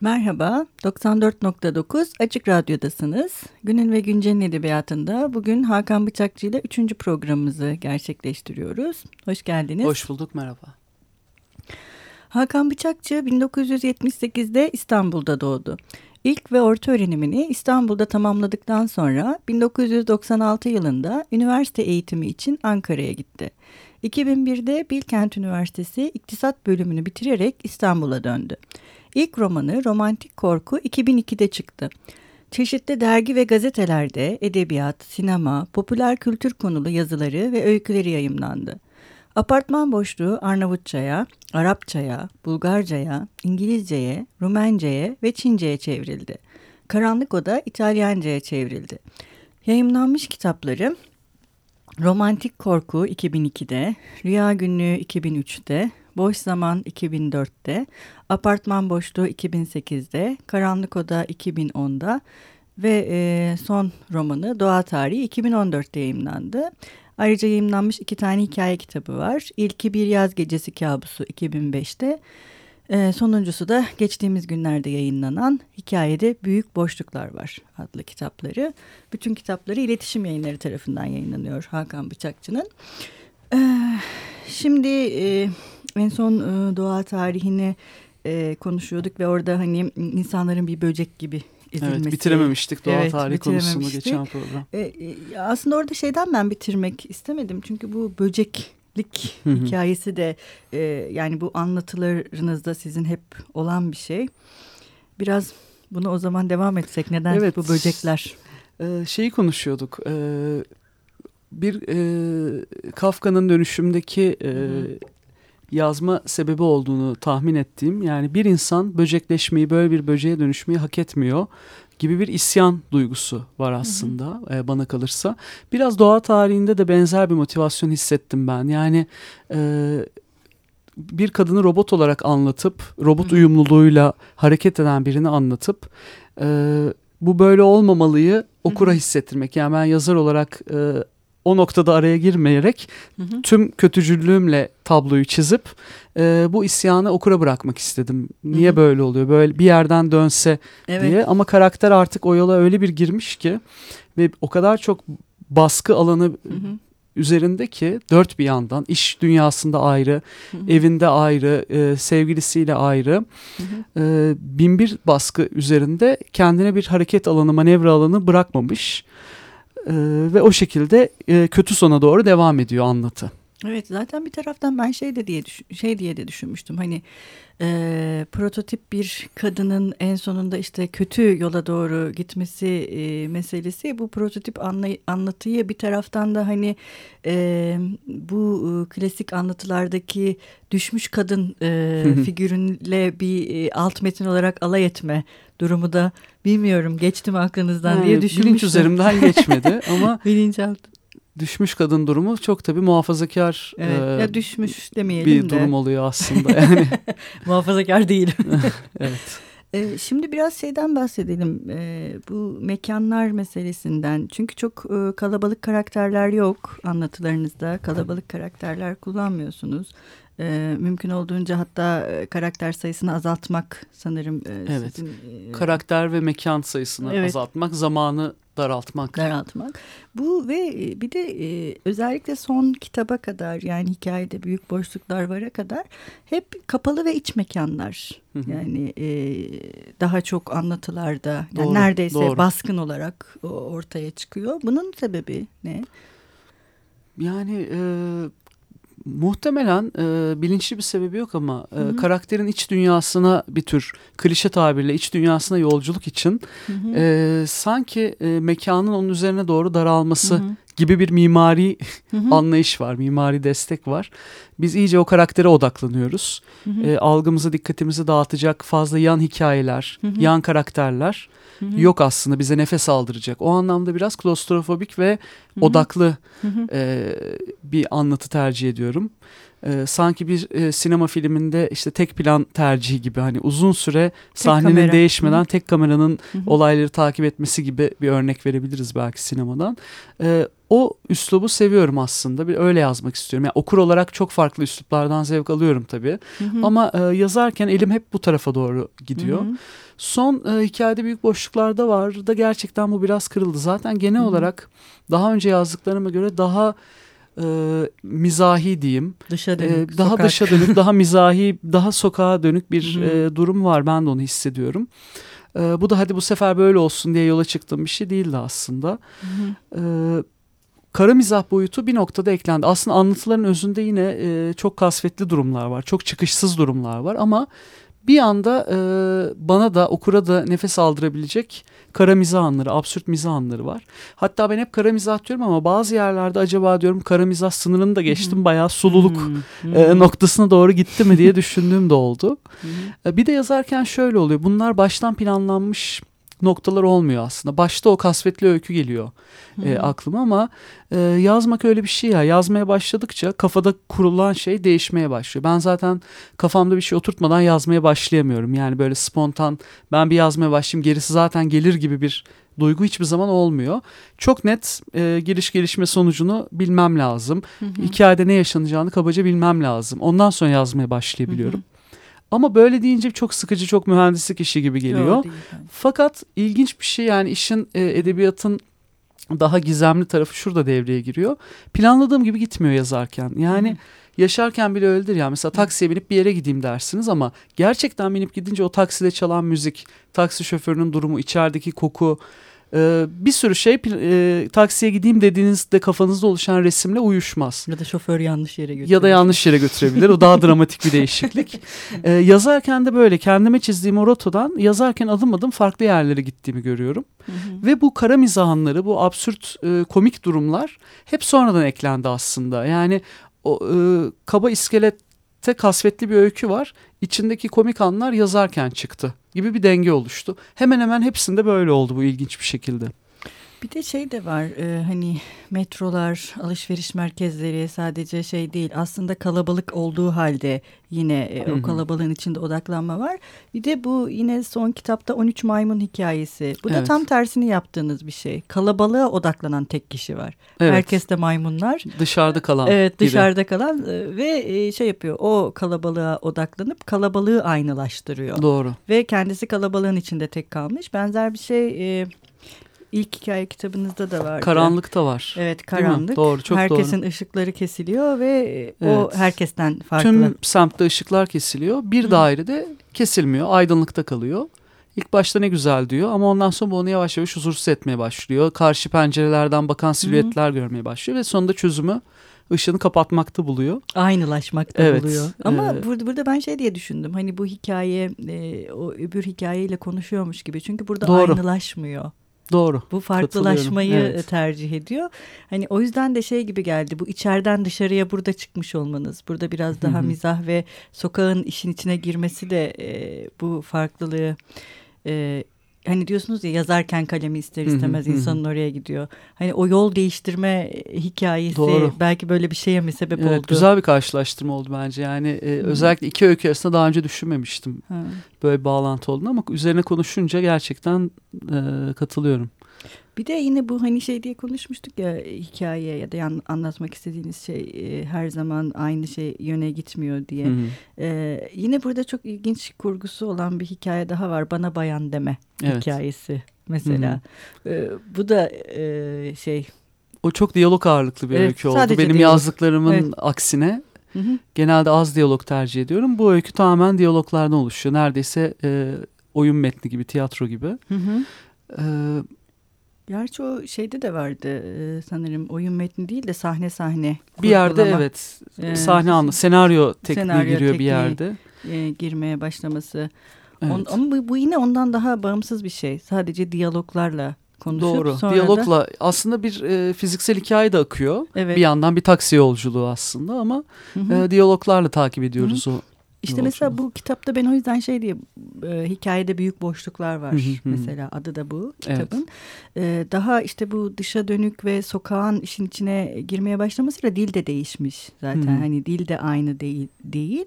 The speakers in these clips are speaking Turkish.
Merhaba, 94.9 Açık Radyo'dasınız. Günün ve Güncel'in edebiyatında bugün Hakan Bıçakçı ile 3. programımızı gerçekleştiriyoruz. Hoş geldiniz. Hoş bulduk, merhaba. Hakan Bıçakçı 1978'de İstanbul'da doğdu. İlk ve orta öğrenimini İstanbul'da tamamladıktan sonra 1996 yılında üniversite eğitimi için Ankara'ya gitti. 2001'de Bilkent Üniversitesi İktisat bölümünü bitirerek İstanbul'a döndü. İlk romanı Romantik Korku 2002'de çıktı. Çeşitli dergi ve gazetelerde edebiyat, sinema, popüler kültür konulu yazıları ve öyküleri yayımlandı. Apartman boşluğu Arnavutçaya, Arapçaya, Bulgarcaya, İngilizceye, Rumenceye ve Çince'ye çevrildi. Karanlık Oda İtalyanca'ya çevrildi. Yayımlanmış kitapları Romantik Korku 2002'de, Rüya Günlüğü 2003'te, Boş Zaman 2004'te, Apartman Boşluğu 2008'de, Karanlık Oda 2010'da ve e, son romanı Doğa Tarihi 2014'te yayımlandı. Ayrıca yayımlanmış iki tane hikaye kitabı var. İlki Bir Yaz Gecesi Kabusu 2005'te, e, sonuncusu da geçtiğimiz günlerde yayınlanan Hikayede Büyük Boşluklar Var adlı kitapları. Bütün kitapları iletişim yayınları tarafından yayınlanıyor Hakan Bıçakçı'nın. E, şimdi... E, en son e, doğa tarihini e, konuşuyorduk ve orada hani insanların bir böcek gibi ezilmesi. Evet bitirememiştik doğa evet, tarihi konusunu geçen program. E, e, aslında orada şeyden ben bitirmek istemedim çünkü bu böceklik Hı -hı. hikayesi de e, yani bu anlatılarınızda sizin hep olan bir şey. Biraz bunu o zaman devam etsek neden evet, bu böcekler? E, şeyi konuşuyorduk. E, bir e, Kafka'nın dönüşümdeki e, yazma sebebi olduğunu tahmin ettiğim yani bir insan böcekleşmeyi böyle bir böceğe dönüşmeyi hak etmiyor gibi bir isyan duygusu var aslında hı hı. E, bana kalırsa. Biraz doğa tarihinde de benzer bir motivasyon hissettim ben. Yani e, bir kadını robot olarak anlatıp robot hı hı. uyumluluğuyla hareket eden birini anlatıp e, bu böyle olmamalıyı okura hissettirmek. Yani ben yazar olarak e, o noktada araya girmeyerek hı hı. tüm kötücüllüğümle tabloyu çizip e, bu isyanı okura bırakmak istedim. Niye hı hı. böyle oluyor? Böyle bir yerden dönse evet. diye ama karakter artık o yola öyle bir girmiş ki ve o kadar çok baskı alanı hı hı üzerinde ki dört bir yandan iş dünyasında ayrı, hı hı. evinde ayrı, e, sevgilisiyle ayrı hı hı. E, bin bir baskı üzerinde kendine bir hareket alanı, manevra alanı bırakmamış. E, ve o şekilde e, kötü sona doğru devam ediyor anlatı. Evet zaten bir taraftan ben şey de diye şey diye de düşünmüştüm. Hani e, prototip bir kadının en sonunda işte kötü yola doğru gitmesi e, meselesi. Bu prototip anlay anlatıyı bir taraftan da hani e, bu e, klasik anlatılardaki düşmüş kadın e, figürünle bir e, alt metin olarak alay etme durumu da bilmiyorum geçti mi aklınızdan yani, diye düşünmüştüm. Bilinç üzerimden geçmedi ama bilinçaltı düşmüş kadın durumu çok tabii muhafazakar evet, e, ya düşmüş demeyelim bir de. durum oluyor aslında yani. muhafazakar değil. evet. E, şimdi biraz şeyden bahsedelim e, bu mekanlar meselesinden çünkü çok e, kalabalık karakterler yok anlatılarınızda kalabalık karakterler kullanmıyorsunuz e, mümkün olduğunca hatta karakter sayısını azaltmak sanırım e, evet. sizin e, karakter ve mekan sayısını evet. azaltmak zamanı daraltmak. Daraltmak. Bu ve e, bir de e, özellikle son kitaba kadar yani hikayede büyük boşluklar vara kadar hep kapalı ve iç mekanlar. Yani e, daha çok anlatılarda yani doğru, neredeyse doğru. baskın olarak ortaya çıkıyor. Bunun sebebi ne? Yani e, Muhtemelen e, bilinçli bir sebebi yok ama e, karakterin iç dünyasına bir tür klişe tabirle iç dünyasına yolculuk için hı hı. E, sanki e, mekanın onun üzerine doğru daralması hı hı. Gibi bir mimari hı hı. anlayış var, mimari destek var. Biz iyice o karaktere odaklanıyoruz. Hı hı. E, algımızı, dikkatimizi dağıtacak fazla yan hikayeler, hı hı. yan karakterler hı hı. yok aslında bize nefes aldıracak. O anlamda biraz klostrofobik ve hı hı. odaklı hı hı. E, bir anlatı tercih ediyorum. E, sanki bir e, sinema filminde işte tek plan tercihi gibi hani uzun süre sahnenin kamera. değişmeden Hı. tek kameranın Hı hı. olayları takip etmesi gibi bir örnek verebiliriz belki sinemadan. E, o üslubu seviyorum aslında. Bir öyle yazmak istiyorum. Yani okur olarak çok farklı üsluplardan zevk alıyorum tabii. Hı hı. Ama e, yazarken elim hep bu tarafa doğru gidiyor. Hı hı. Son e, hikayede büyük boşluklarda var da gerçekten bu biraz kırıldı. Zaten genel Hı hı. olarak daha önce yazdıklarıma göre daha e, mizahi diyeyim. Dışa E, dönük. daha sokak. dışa dönük, daha mizahi, daha sokağa dönük bir Hı hı. e, durum var. Ben de onu hissediyorum. E, bu da hadi bu sefer böyle olsun diye yola çıktığım bir şey değildi aslında. Hı hı. E, kara mizah boyutu bir noktada eklendi. Aslında anlatıların özünde yine e, çok kasvetli durumlar var. Çok çıkışsız durumlar var ama bir anda e, bana da okura da nefes aldırabilecek kara mizah anları, absürt mizah anları var. Hatta ben hep kara mizah diyorum ama bazı yerlerde acaba diyorum kara mizah sınırını da geçtim. Bayağı sululuk e, noktasına doğru gitti mi diye düşündüğüm de oldu. E, Bir de yazarken şöyle oluyor. Bunlar baştan planlanmış noktalar olmuyor aslında. Başta o kasvetli öykü geliyor e, Hı hı. aklıma ama e, yazmak öyle bir şey ya. Yazmaya başladıkça kafada kurulan şey değişmeye başlıyor. Ben zaten kafamda bir şey oturtmadan yazmaya başlayamıyorum. Yani böyle spontan ben bir yazmaya başlayayım gerisi zaten gelir gibi bir duygu hiçbir zaman olmuyor. Çok net e, giriş gelişme sonucunu bilmem lazım. Hı hı. Hikayede ne yaşanacağını kabaca bilmem lazım. Ondan sonra yazmaya başlayabiliyorum. Ama böyle deyince çok sıkıcı, çok mühendislik işi gibi geliyor. Yok, bence. Fakat ilginç bir şey yani işin e, edebiyatın daha gizemli tarafı şurada devreye giriyor. Planladığım gibi gitmiyor yazarken. Yani hı. yaşarken bile öyledir ya. Mesela taksiye binip bir yere gideyim dersiniz ama gerçekten binip gidince o takside çalan müzik, taksi şoförünün durumu, içerideki koku, e, bir sürü şey e, taksiye gideyim dediğinizde kafanızda oluşan resimle uyuşmaz. Ya da şoför yanlış yere götürüyor. Ya da yanlış yere götürebilir. O daha dramatik bir değişiklik. Ee, yazarken de böyle kendime çizdiğim o rotadan yazarken adım adım farklı yerlere gittiğimi görüyorum. Hı hı. Ve bu kara mizahları, bu absürt e, komik durumlar hep sonradan eklendi aslında. Yani o e, kaba iskelette kasvetli bir öykü var. İçindeki komik anlar yazarken çıktı gibi bir denge oluştu. Hemen hemen hepsinde böyle oldu bu ilginç bir şekilde. Bir de şey de var e, hani metrolar, alışveriş merkezleri sadece şey değil aslında kalabalık olduğu halde yine e, Hı hı. o kalabalığın içinde odaklanma var. Bir de bu yine son kitapta 13 maymun hikayesi. Bu da Evet. tam tersini yaptığınız bir şey. Kalabalığa odaklanan tek kişi var. Evet. Herkes de maymunlar. Dışarıda kalan Evet dışarıda kalan e, ve e, şey yapıyor o kalabalığa odaklanıp kalabalığı aynılaştırıyor. Doğru. Ve kendisi kalabalığın içinde tek kalmış. Benzer bir şey e, ilk hikaye kitabınızda da vardı. Karanlıkta var. Evet karanlık. Doğru, çok Herkesin ışıkları kesiliyor ve e, o Evet. herkesten farklı. Tüm semtte ışıklar kesiliyor. Bir Hı. dairede kesilmiyor. Aydınlıkta kalıyor. İlk başta ne güzel diyor ama ondan sonra onu yavaş yavaş huzursuz etmeye başlıyor. Karşı pencerelerden bakan silüetler görmeye başlıyor ve sonunda çözümü ışığını kapatmakta buluyor. Aynılaşmakta Evet, buluyor. Ama e- burada, burada ben şey diye düşündüm. Hani bu hikaye e, o öbür hikayeyle konuşuyormuş gibi. Çünkü burada Doğru. aynılaşmıyor. Doğru. Bu farklılaşmayı evet. tercih ediyor. Hani o yüzden de şey gibi geldi. Bu içeriden dışarıya burada çıkmış olmanız. Burada biraz daha mizah ve sokağın işin içine girmesi de e, bu farklılığı e, hani diyorsunuz ya yazarken kalemi ister Hı hı, istemez hı hı. insanın oraya gidiyor. Hani o yol değiştirme hikayesi Doğru. belki böyle bir şeye mi sebep Evet, oldu? güzel bir karşılaştırma oldu bence. Yani e, özellikle iki öykü arasında daha önce düşünmemiştim Ha. böyle bağlantı olduğunu ama üzerine konuşunca gerçekten e, katılıyorum. Bir de yine bu hani şey diye konuşmuştuk ya hikaye ya da anlatmak istediğiniz şey e, her zaman aynı şey yöne gitmiyor diye. Hı hı. Ee, yine burada çok ilginç kurgusu olan bir hikaye daha var. Bana bayan deme Evet. hikayesi mesela. Ee, bu da e, şey. O çok diyalog ağırlıklı bir Evet, öykü oldu. Benim diyalog. yazdıklarımın Evet. aksine Hı hı. genelde az diyalog tercih ediyorum. Bu öykü tamamen diyaloglardan oluşuyor. Neredeyse e, oyun metni gibi, tiyatro gibi. Hı hı. E, Gerçi o şeyde de vardı e, sanırım oyun metni değil de sahne sahne. bir yerde evet Ee, sahne anlı, senaryo tekniği senaryo giriyor bir tekniği. yerde. e, girmeye başlaması. Evet. On- ama bu, bu yine ondan daha bağımsız bir şey. Sadece diyaloglarla konuşup Doğru. sonra da- Diyalogla aslında bir e, fiziksel hikaye de akıyor. Evet. Bir yandan bir taksi yolculuğu aslında ama Hı hı. e, diyaloglarla takip ediyoruz o İşte mesela bu kitapta ben o yüzden şey diye e, hikayede büyük boşluklar var mesela adı da bu kitabın. Evet. E, daha işte bu dışa dönük ve sokağın işin içine girmeye başlamasıyla dil de değişmiş zaten. Hı hı. Hani dil de aynı değil değil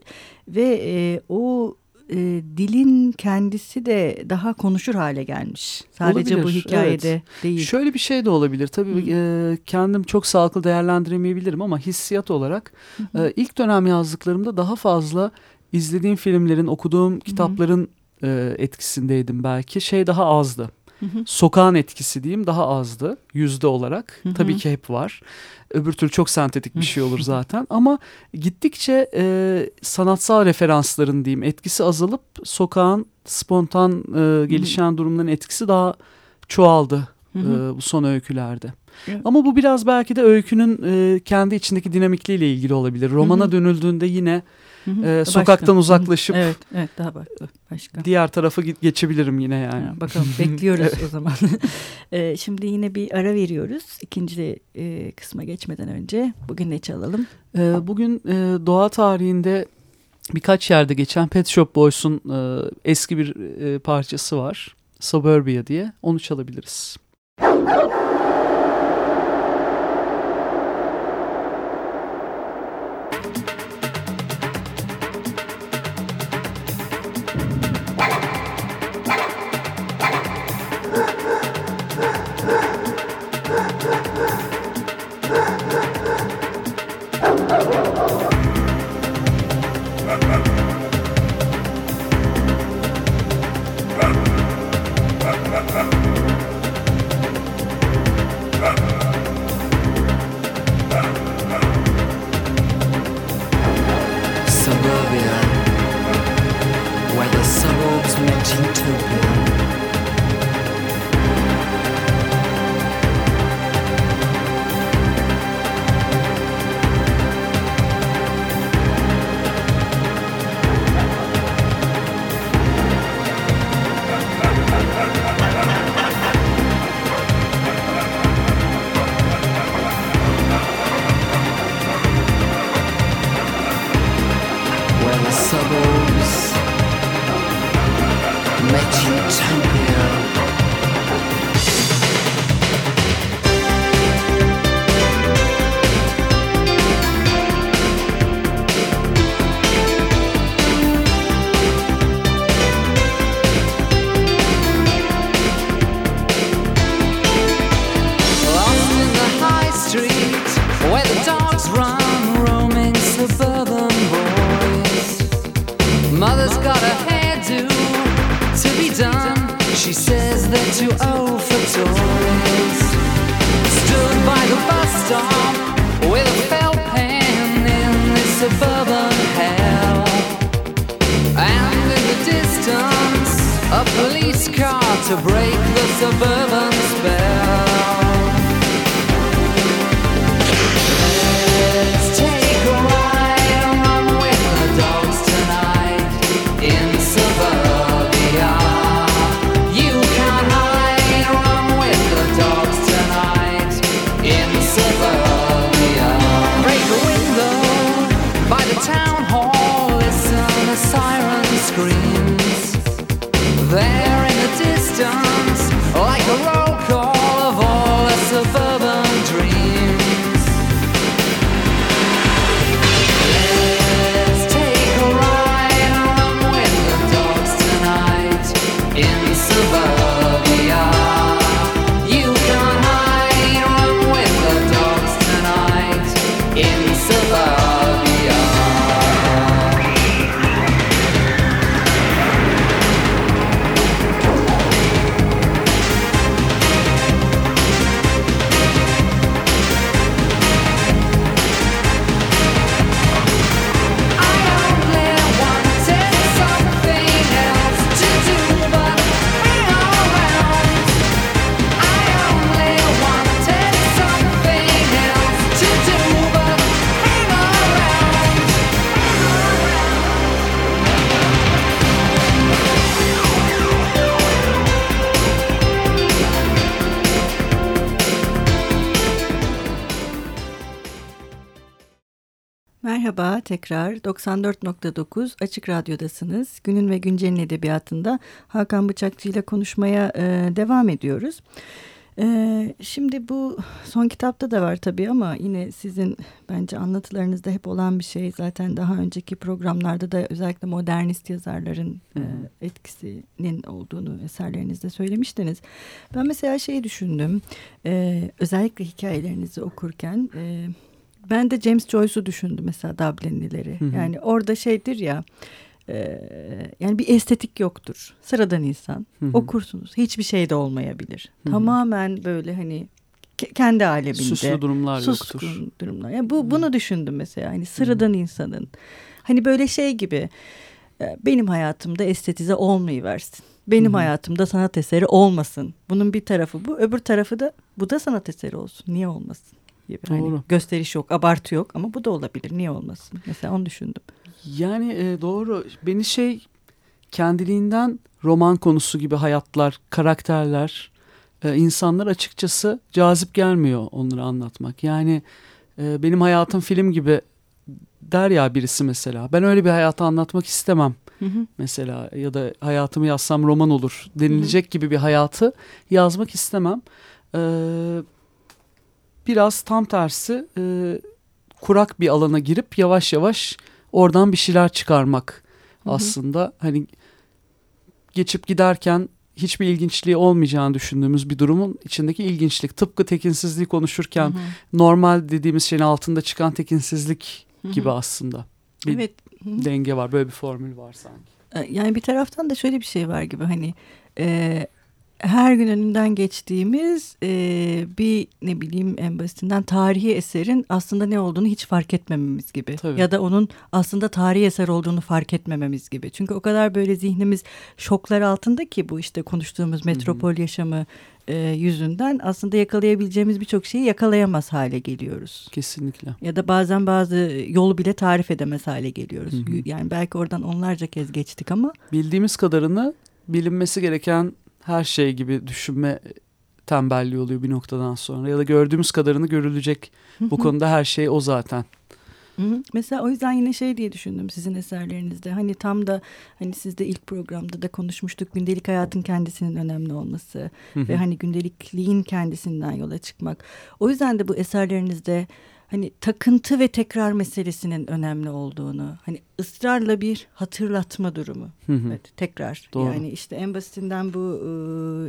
ve e, o e, dilin kendisi de daha konuşur hale gelmiş. Sadece olabilir, bu hikayede evet. değil. Şöyle bir şey de olabilir. Tabii e, kendim çok sağlıklı değerlendiremeyebilirim ama hissiyat olarak e, ilk dönem yazdıklarımda daha fazla izlediğim filmlerin, okuduğum kitapların e, etkisindeydim belki. Şey daha azdı. Hı hı. Sokağın etkisi diyeyim daha azdı yüzde olarak. Hı hı. Tabii ki hep var. Öbür türlü çok sentetik bir şey olur zaten. Ama gittikçe e, sanatsal referansların diyeyim etkisi azalıp sokağın spontan e, gelişen hı hı. durumların etkisi daha çoğaldı hı hı. E, bu son öykülerde. Evet. Ama bu biraz belki de öykünün e, kendi içindeki dinamikliğiyle ilgili olabilir. Romana hı hı. dönüldüğünde yine e, sokaktan uzaklaşıp evet, evet daha başka. başka. diğer tarafa geçebilirim yine yani. Ha, bakalım bekliyoruz o zaman. e, şimdi yine bir ara veriyoruz. İkinci e, kısma geçmeden önce bugün ne çalalım? E, bugün e, doğa tarihinde birkaç yerde geçen Pet Shop Boys'un e, eski bir e, parçası var. Suburbia diye. Onu çalabiliriz. Tekrar 94.9 Açık Radyo'dasınız. Günün ve Güncel'in edebiyatında Hakan Bıçakçı ile konuşmaya e, devam ediyoruz. E, şimdi bu son kitapta da var tabii ama yine sizin bence anlatılarınızda hep olan bir şey. Zaten daha önceki programlarda da özellikle modernist yazarların e, etkisinin olduğunu eserlerinizde söylemiştiniz. Ben mesela şeyi düşündüm. E, özellikle hikayelerinizi okurken... E, ben de James Joyce'u düşündüm mesela Dublinlileri. Hı hı. Yani orada şeydir ya e, yani bir estetik yoktur. Sıradan insan. Hı hı. Okursunuz. Hiçbir şey de olmayabilir. Hı hı. Tamamen böyle hani kendi aleminde. Suslu durumlar suslu yoktur. durumlar. Yani bu bunu düşündüm mesela. Hani sıradan hı. insanın. Hani böyle şey gibi e, benim hayatımda estetize olmayıversin. Benim hı hı. hayatımda sanat eseri olmasın. Bunun bir tarafı bu. Öbür tarafı da bu da sanat eseri olsun. Niye olmasın? Gibi. Hani doğru. Hani gösteriş yok, abartı yok ama bu da olabilir. Niye olmasın? Mesela onu düşündüm. Yani e, doğru. Beni şey kendiliğinden roman konusu gibi hayatlar, karakterler, e, insanlar açıkçası cazip gelmiyor onları anlatmak. Yani e, benim hayatım film gibi der ya birisi mesela. Ben öyle bir hayatı anlatmak istemem. Hı hı. Mesela ya da hayatımı yazsam roman olur denilecek hı hı. gibi bir hayatı yazmak istemem. Ee, biraz tam tersi e, kurak bir alana girip yavaş yavaş oradan bir şeyler çıkarmak Hı -hı. aslında. Hani geçip giderken hiçbir ilginçliği olmayacağını düşündüğümüz bir durumun içindeki ilginçlik. Tıpkı tekinsizliği konuşurken hı hı. normal dediğimiz şeyin altında çıkan tekinsizlik hı hı. gibi aslında. Bir evet. Denge var. Böyle bir formül var sanki. E, yani bir taraftan da şöyle bir şey var gibi hani e, her gün önünden geçtiğimiz e, bir ne bileyim en basitinden tarihi eserin aslında ne olduğunu hiç fark etmememiz gibi. Tabii. Ya da onun aslında tarihi eser olduğunu fark etmememiz gibi. Çünkü o kadar böyle zihnimiz şoklar altında ki bu işte konuştuğumuz metropol Hı -hı. yaşamı e, yüzünden aslında yakalayabileceğimiz birçok şeyi yakalayamaz hale geliyoruz. Kesinlikle. Ya da bazen bazı yolu bile tarif edemez hale geliyoruz. Hı -hı. Yani belki oradan onlarca kez geçtik ama. Bildiğimiz kadarını bilinmesi gereken her şey gibi düşünme tembelliği oluyor bir noktadan sonra. Ya da gördüğümüz kadarını görülecek. Bu konuda her şey o zaten. Mesela o yüzden yine şey diye düşündüm sizin eserlerinizde. Hani tam da hani sizde ilk programda da konuşmuştuk. Gündelik hayatın kendisinin önemli olması. ve hani gündelikliğin kendisinden yola çıkmak. O yüzden de bu eserlerinizde hani takıntı ve tekrar meselesinin önemli olduğunu hani ısrarla bir hatırlatma durumu hı hı. evet tekrar Doğru. yani işte en basitinden bu e,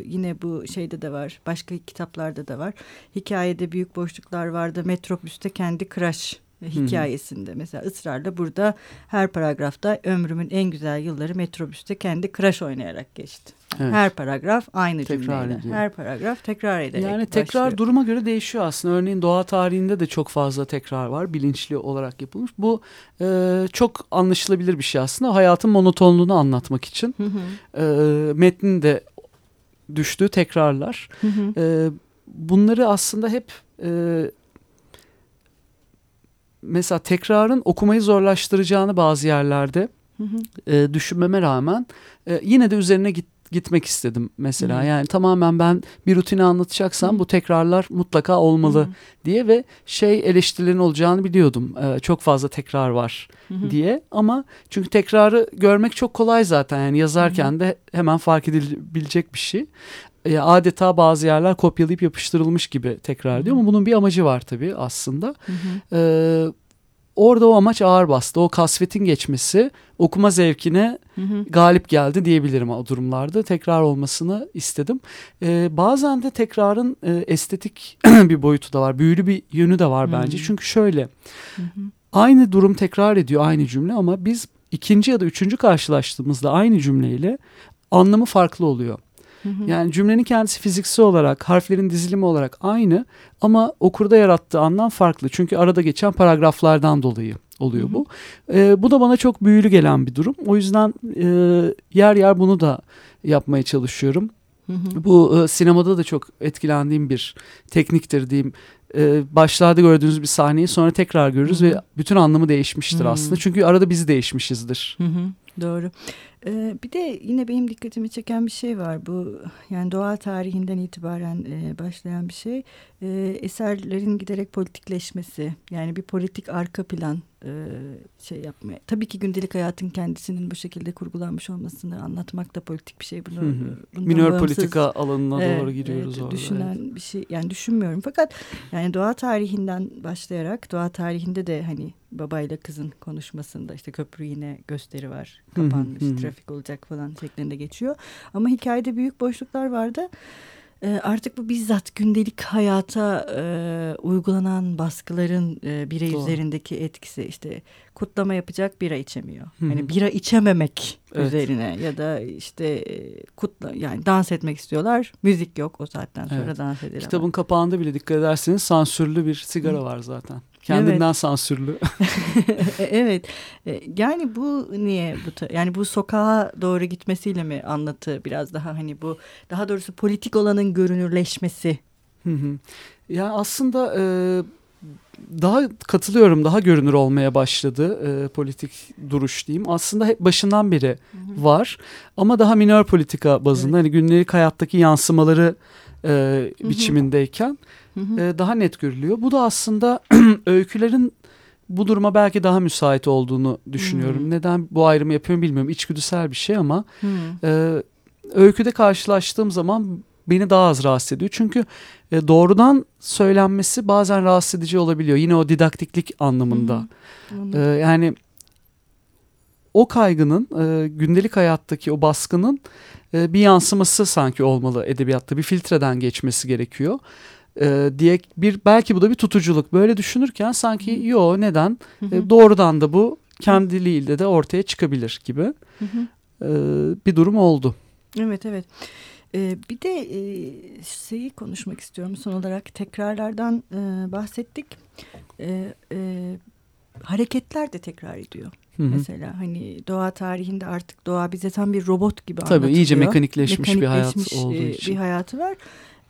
yine bu şeyde de var başka kitaplarda da var hikayede büyük boşluklar vardı metrobüste kendi crash hikayesinde Hı -hı. mesela ısrarla burada her paragrafta ömrümün en güzel yılları metrobüste kendi crash oynayarak geçti. Evet. Her paragraf aynı tekrar cümleyle. Ediyor. Her paragraf tekrar ederek Yani tekrar başlıyor. duruma göre değişiyor aslında. Örneğin doğa tarihinde de çok fazla tekrar var. Bilinçli olarak yapılmış. Bu e, çok anlaşılabilir bir şey aslında. Hayatın monotonluğunu anlatmak için. Hı hı. E, metnin de düştüğü tekrarlar. Hı hı. E, bunları aslında hep... E, mesela tekrarın okumayı zorlaştıracağını bazı yerlerde hı hı. E, düşünmeme rağmen e, yine de üzerine git, gitmek istedim mesela. Hı. Yani tamamen ben bir rutini anlatacaksam Hı. bu tekrarlar mutlaka olmalı Hı. diye ve şey eleştirilerin olacağını biliyordum. E, çok fazla tekrar var Hı. diye ama çünkü tekrarı görmek çok kolay zaten yani yazarken Hı. de hemen fark edilebilecek bir şey adeta bazı yerler kopyalayıp yapıştırılmış gibi tekrar diyor ama bunun bir amacı var tabii aslında. Hı hı. E, orada o amaç ağır bastı. O kasvetin geçmesi okuma zevkine hı hı. galip geldi diyebilirim o durumlarda. Tekrar olmasını istedim. Ee, bazen de tekrarın e, estetik bir boyutu da var. Büyülü bir yönü de var hı. bence. Çünkü şöyle hı hı. aynı durum tekrar ediyor aynı cümle ama biz ikinci ya da üçüncü karşılaştığımızda aynı cümleyle anlamı farklı oluyor. Yani cümlenin kendisi fiziksel olarak, harflerin dizilimi olarak aynı ama okurda yarattığı anlam farklı. Çünkü arada geçen paragraflardan dolayı oluyor hı hı. bu. E, bu da bana çok büyülü gelen bir durum. O yüzden e, yer yer bunu da yapmaya çalışıyorum. Hı hı. Bu e, sinemada da çok etkilendiğim bir tekniktir diyeyim. E, başlarda gördüğünüz bir sahneyi sonra tekrar görürüz hı hı. ve bütün anlamı değişmiştir hı hı. aslında. Çünkü arada biz değişmişizdir. Hı hı. Doğru. Ee, bir de yine benim dikkatimi çeken bir şey var. Bu yani doğa tarihinden itibaren e, başlayan bir şey. E, eserlerin giderek politikleşmesi. Yani bir politik arka plan e, şey yapmaya. Tabii ki gündelik hayatın kendisinin bu şekilde kurgulanmış olmasını anlatmak da politik bir şey. Bunu, hı hı. Minör politika alanına evet, doğru giriyoruz evet, orada. Düşünen evet. bir şey yani düşünmüyorum. Fakat yani doğa tarihinden başlayarak doğa tarihinde de hani babayla kızın konuşmasında işte köprü yine gösteri var kapanmış trafik olacak falan şeklinde geçiyor. Ama hikayede büyük boşluklar vardı. Ee, artık bu bizzat gündelik hayata e, uygulanan baskıların e, birey Doğru. üzerindeki etkisi işte kutlama yapacak bira içemiyor. Hı. Hani bira içememek evet. üzerine ya da işte e, kutla yani dans etmek istiyorlar. Müzik yok o saatten sonra evet. dans edilemez. Kitabın kapağında bile dikkat ederseniz sansürlü bir sigara Hı. var zaten. Kendinden evet. sansürlü. E, evet. E, yani bu niye bu yani bu sokağa doğru gitmesiyle mi anlatı biraz daha hani bu daha doğrusu politik olanın görünürleşmesi. Hı hı. Ya aslında e, daha katılıyorum daha görünür olmaya başladı e, politik duruş diyeyim. Aslında hep başından beri var ama daha minör politika bazında evet. hani günlük hayattaki yansımaları e, biçimindeyken hı hı. E, daha net görülüyor. Bu da aslında öykülerin bu duruma belki daha müsait olduğunu düşünüyorum. Hı. Neden bu ayrımı yapıyorum bilmiyorum. İçgüdüsel bir şey ama e, öyküde karşılaştığım zaman beni daha az rahatsız ediyor. Çünkü e, doğrudan söylenmesi bazen rahatsız edici olabiliyor. Yine o didaktiklik anlamında. Hı. E, yani o kaygının e, gündelik hayattaki o baskının e, bir yansıması sanki olmalı edebiyatta. Bir filtreden geçmesi gerekiyor. E, diye bir belki bu da bir tutuculuk. Böyle düşünürken sanki yo neden? E, doğrudan da bu kendiliğiyle de ortaya çıkabilir gibi. E, bir durum oldu. Evet evet. Ee, bir de e, şeyi konuşmak istiyorum son olarak tekrarlardan e, bahsettik. E, e, hareketler de tekrar ediyor. Hı hı. Mesela hani doğa tarihinde artık doğa bize tam bir robot gibi Tabii anlatılıyor. iyice mekanikleşmiş, mekanikleşmiş bir hayat olduğu e, için. Bir hayatı var.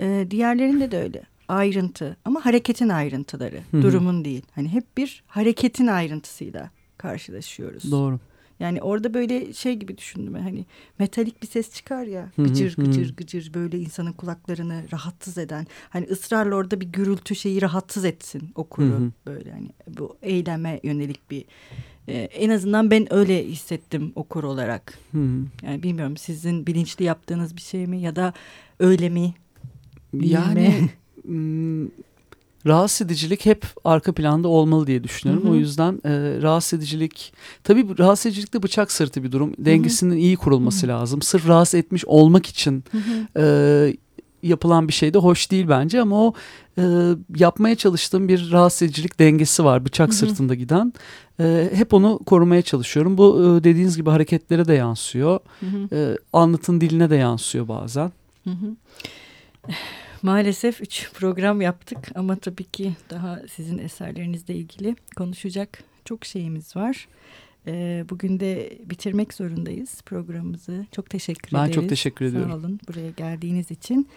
E, diğerlerinde de öyle ayrıntı ama hareketin ayrıntıları hı hı. durumun değil. Hani hep bir hareketin ayrıntısıyla karşılaşıyoruz. Doğru. Yani orada böyle şey gibi düşündüm hani metalik bir ses çıkar ya gıcır gıcır gıcır böyle insanın kulaklarını rahatsız eden hani ısrarla orada bir gürültü şeyi rahatsız etsin okuru böyle hani bu eyleme yönelik bir ee, en azından ben öyle hissettim okur olarak. Hmm. Yani bilmiyorum sizin bilinçli yaptığınız bir şey mi ya da öyle mi? Yani hmm, rahatsız edicilik hep arka planda olmalı diye düşünüyorum. Hı hı. O yüzden e, rahatsız edicilik tabii rahatsız edicilik de bıçak sırtı bir durum. Dengesinin hı hı. iyi kurulması hı hı. lazım. Sırf rahatsız etmiş olmak için hı hı. E, yapılan bir şey de hoş değil bence ama o e, yapmaya çalıştığım bir rahatsız edicilik dengesi var bıçak hı hı. sırtında giden. E, hep onu korumaya çalışıyorum. Bu e, dediğiniz gibi hareketlere de yansıyor. Hı hı. E, anlatın diline de yansıyor bazen. Hı hı. Maalesef üç program yaptık ama tabii ki daha sizin eserlerinizle ilgili konuşacak çok şeyimiz var. Ee, bugün de bitirmek zorundayız programımızı. Çok teşekkür ben ederiz. Ben çok teşekkür ediyorum. Sağ olun buraya geldiğiniz için.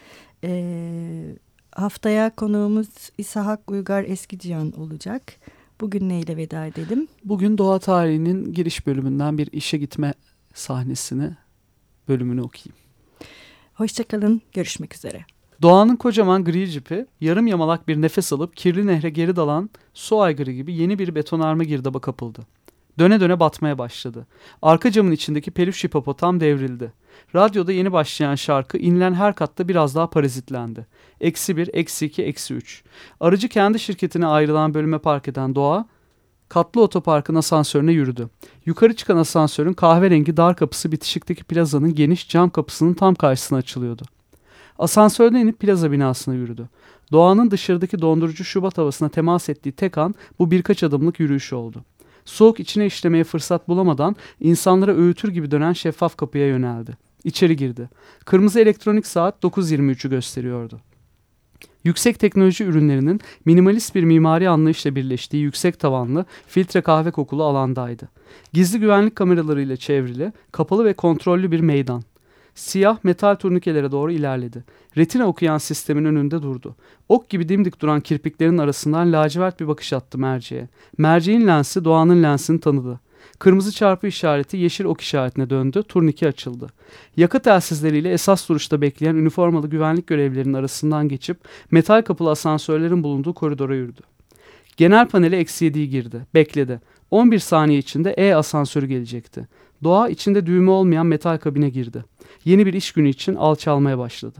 Ee, haftaya konuğumuz İshak Uygar Eskicihan olacak. Bugün neyle veda edelim? Bugün doğa tarihinin giriş bölümünden bir işe gitme sahnesini, bölümünü okuyayım. Hoşçakalın, görüşmek üzere. Doğanın kocaman gri cipi, yarım yamalak bir nefes alıp kirli nehre geri dalan su aygırı gibi yeni bir betonarme girdaba kapıldı. Döne döne batmaya başladı. Arka camın içindeki peluş hipopotam devrildi. Radyoda yeni başlayan şarkı inilen her katta biraz daha parazitlendi. Eksi bir, eksi iki, eksi üç. Arıcı kendi şirketine ayrılan bölüme park eden Doğa, katlı otoparkın asansörüne yürüdü. Yukarı çıkan asansörün kahverengi dar kapısı bitişikteki plazanın geniş cam kapısının tam karşısına açılıyordu. Asansörden inip plaza binasına yürüdü. Doğanın dışarıdaki dondurucu Şubat havasına temas ettiği tek an bu birkaç adımlık yürüyüş oldu. Soğuk içine işlemeye fırsat bulamadan insanlara öğütür gibi dönen şeffaf kapıya yöneldi. İçeri girdi. Kırmızı elektronik saat 9.23'ü gösteriyordu. Yüksek teknoloji ürünlerinin minimalist bir mimari anlayışla birleştiği yüksek tavanlı, filtre kahve kokulu alandaydı. Gizli güvenlik kameralarıyla çevrili, kapalı ve kontrollü bir meydan. Siyah metal turnikelere doğru ilerledi. Retina okuyan sistemin önünde durdu. Ok gibi dimdik duran kirpiklerin arasından lacivert bir bakış attı merceğe. Merceğin lensi doğanın lensini tanıdı. Kırmızı çarpı işareti yeşil ok işaretine döndü. Turnike açıldı. Yakıt telsizleriyle esas duruşta bekleyen üniformalı güvenlik görevlilerinin arasından geçip metal kapılı asansörlerin bulunduğu koridora yürüdü. Genel paneli eksi 7'yi girdi. Bekledi. 11 saniye içinde E asansörü gelecekti. Doğa içinde düğme olmayan metal kabine girdi. Yeni bir iş günü için alçalmaya başladı.